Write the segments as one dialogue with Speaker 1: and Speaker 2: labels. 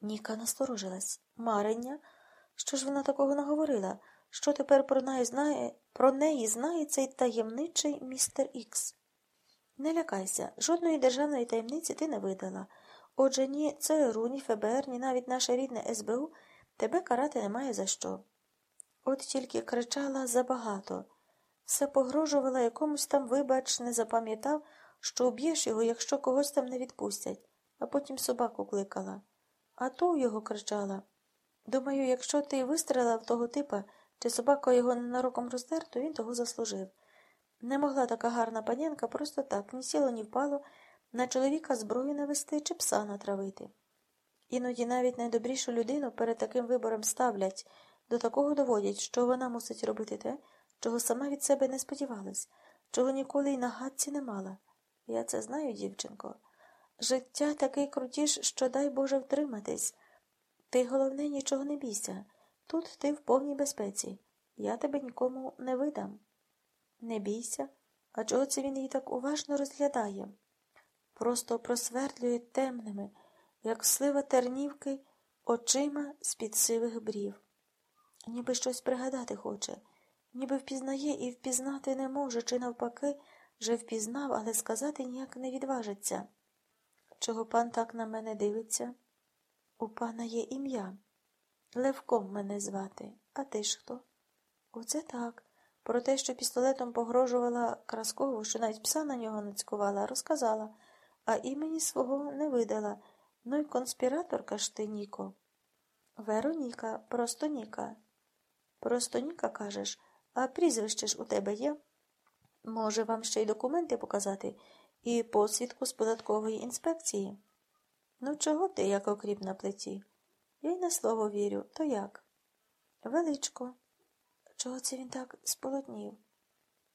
Speaker 1: Ніка насторожилась. Марення? Що ж вона такого наговорила? Що тепер про неї знає, про неї знає цей таємничий містер Ікс? Не лякайся, жодної державної таємниці ти не видала. Отже, ні ЦРУ, ні ФБР, ні навіть наше рідне СБУ тебе карати немає за що. От тільки кричала забагато, все погрожувала якомусь там, вибач, не запам'ятав, що уб'єш його, якщо когось там не відпустять, а потім собаку кликала. А ту його кричала. Думаю, якщо ти вистрелила того типа, чи собака його ненароком роздер, то він того заслужив. Не могла така гарна панянка просто так, ні сіло, ні впало, на чоловіка зброю навести чи пса натравити. Іноді навіть найдобрішу людину перед таким вибором ставлять, до такого доводять, що вона мусить робити те, чого сама від себе не сподівалась, чого ніколи й на гадці не мала. Я це знаю, дівчинко. Життя такий крутіш, що дай Боже втриматись. Ти, головне, нічого не бійся. Тут ти в повній безпеці. Я тебе нікому не видам. Не бійся, а чого це він її так уважно розглядає? Просто просвердлює темними, як слива тернівки, очима з-під сивих брів. Ніби щось пригадати хоче, ніби впізнає і впізнати не може, чи навпаки, вже впізнав, але сказати ніяк не відважиться. Чого пан так на мене дивиться? У пана є ім'я. Левком мене звати. А ти ж хто? Оце так. Про те, що пістолетом погрожувала Краскову, що навіть пса на нього нацькувала, розказала, а імені свого не видала. Ну й конспіраторка ж ти, Ніко. Вероніка, просто Ніка. Просто Ніка, кажеш, а прізвище ж у тебе є? Може, вам ще й документи показати і посвідку з податкової інспекції? Ну, чого ти, як окріп на плиті? Я й на слово вірю, то як? Величко. Чого це він так сполотнів?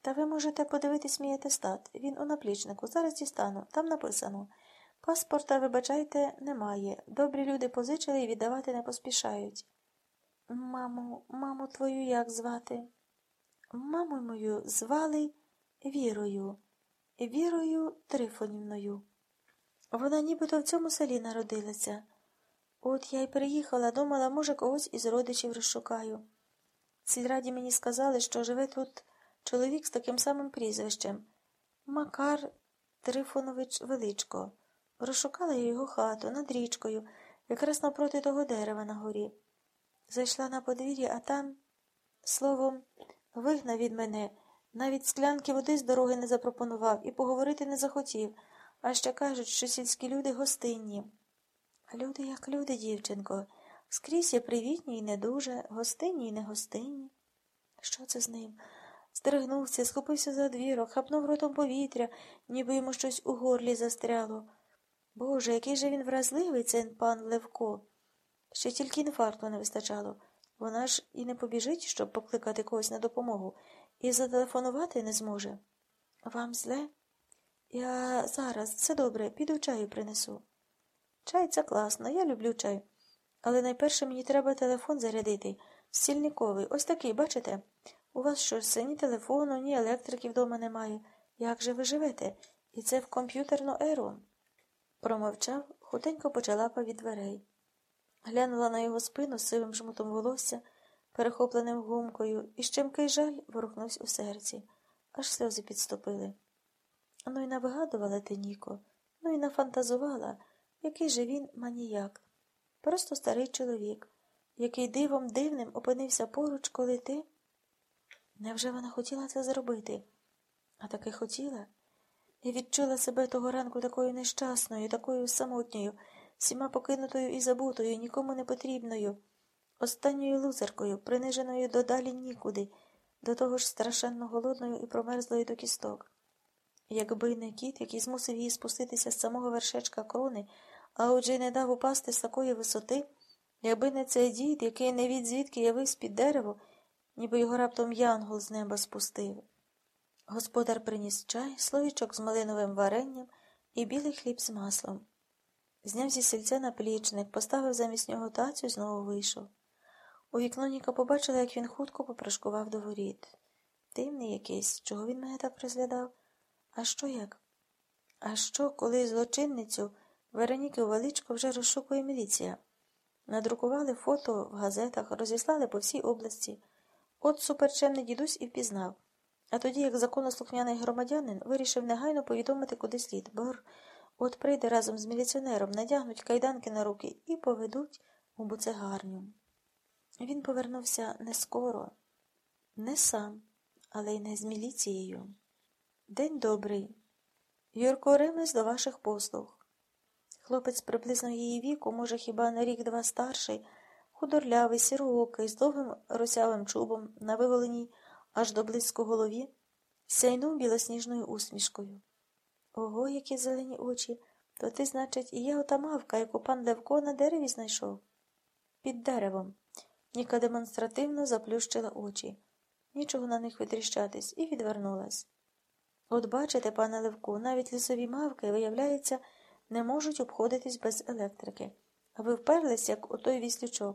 Speaker 1: Та ви можете подивитись мій атестат. Він у наплічнику. Зараз дістану. Там написано. Паспорта, вибачайте, немає. Добрі люди позичили і віддавати не поспішають. Маму, маму твою як звати? Маму мою звали Вірою, Вірою Трифонівною. Вона нібито в цьому селі народилася. От я й приїхала, думала, може, когось із родичів розшукаю. Сільраді мені сказали, що живе тут чоловік з таким самим прізвищем Макар Трифонович Величко. Розшукала я його хату над річкою, якраз напроти того дерева на горі. Зайшла на подвір'я, а там, словом, вигнав від мене, навіть склянки води з дороги не запропонував і поговорити не захотів, а ще кажуть, що сільські люди гостинні. Люди, як люди, дівчинко, скрізь є привітні і не дуже, гостинні і не гостинні. Що це з ним? Стригнувся, схопився за двірок, хапнув ротом повітря, ніби йому щось у горлі застряло. Боже, який же він вразливий, цей пан Левко. Ще тільки інфаркту не вистачало. Вона ж і не побіжить, щоб покликати когось на допомогу, і зателефонувати не зможе. Вам зле? Я зараз, все добре, піду чаю принесу. Чай це класно, я люблю чай. Але найперше мені треба телефон зарядити. Стільниковий, ось такий, бачите? У вас що ж, ні телефону, ні електрики вдома немає. Як же ви живете? І це в комп'ютерну еру. Промовчав, хутенько почала від дверей. Глянула на його спину з сивим жмутом волосся, перехопленим гумкою, і щемкий жаль ворухнувся у серці, аж сльози підступили. Ну й навигадувала ти, Ніко, ну й нафантазувала, який же він маніяк. Просто старий чоловік, який дивом дивним опинився поруч, коли ти. Невже вона хотіла це зробити? А таки хотіла, і відчула себе того ранку такою нещасною, такою самотньою, всіма покинутою і забутою, нікому не потрібною, останньою лузеркою, приниженою додалі нікуди, до того ж страшенно голодною і промерзлою до кісток. Якби не кіт, який змусив її спуститися з самого вершечка крони, а отже й не дав упасти з такої висоти, якби не цей дід, який не від звідки явився під дерево, ніби його раптом янгол з неба спустив. Господар приніс чай, слоїчок з малиновим варенням і білий хліб з маслом. Зняв зі сільця наплічник, поставив замість нього тацю і знову вийшов. У вікно Ніка побачила, як він хутко попрашкував до воріт. Дивний якийсь, чого він мене так розглядав? А що як? А що, коли злочинницю Вероніки Величко вже розшукує міліція? Надрукували фото в газетах, розіслали по всій області. От суперчемний дідусь і впізнав. А тоді, як законослухняний громадянин, вирішив негайно повідомити куди слід. Бр, от прийде разом з міліціонером, надягнуть кайданки на руки і поведуть у буцегарню. Він повернувся не скоро, не сам, але й не з міліцією. День добрий. Юрко Ремес до ваших послуг. Хлопець приблизно її віку, може, хіба на рік-два старший, худорлявий, сіроокий, з довгим русявим чубом, на виголеній аж до близько голові, сяйнув білосніжною усмішкою. Ого, які зелені очі. То ти, значить, і є ота мавка, яку пан Левко на дереві знайшов? Під деревом. Ніка демонстративно заплющила очі. Нічого на них витріщатись, і відвернулась. От бачите, пане Левку, навіть лісові мавки, виявляється, не можуть обходитись без електрики. А ви вперлись, як отой віслючок.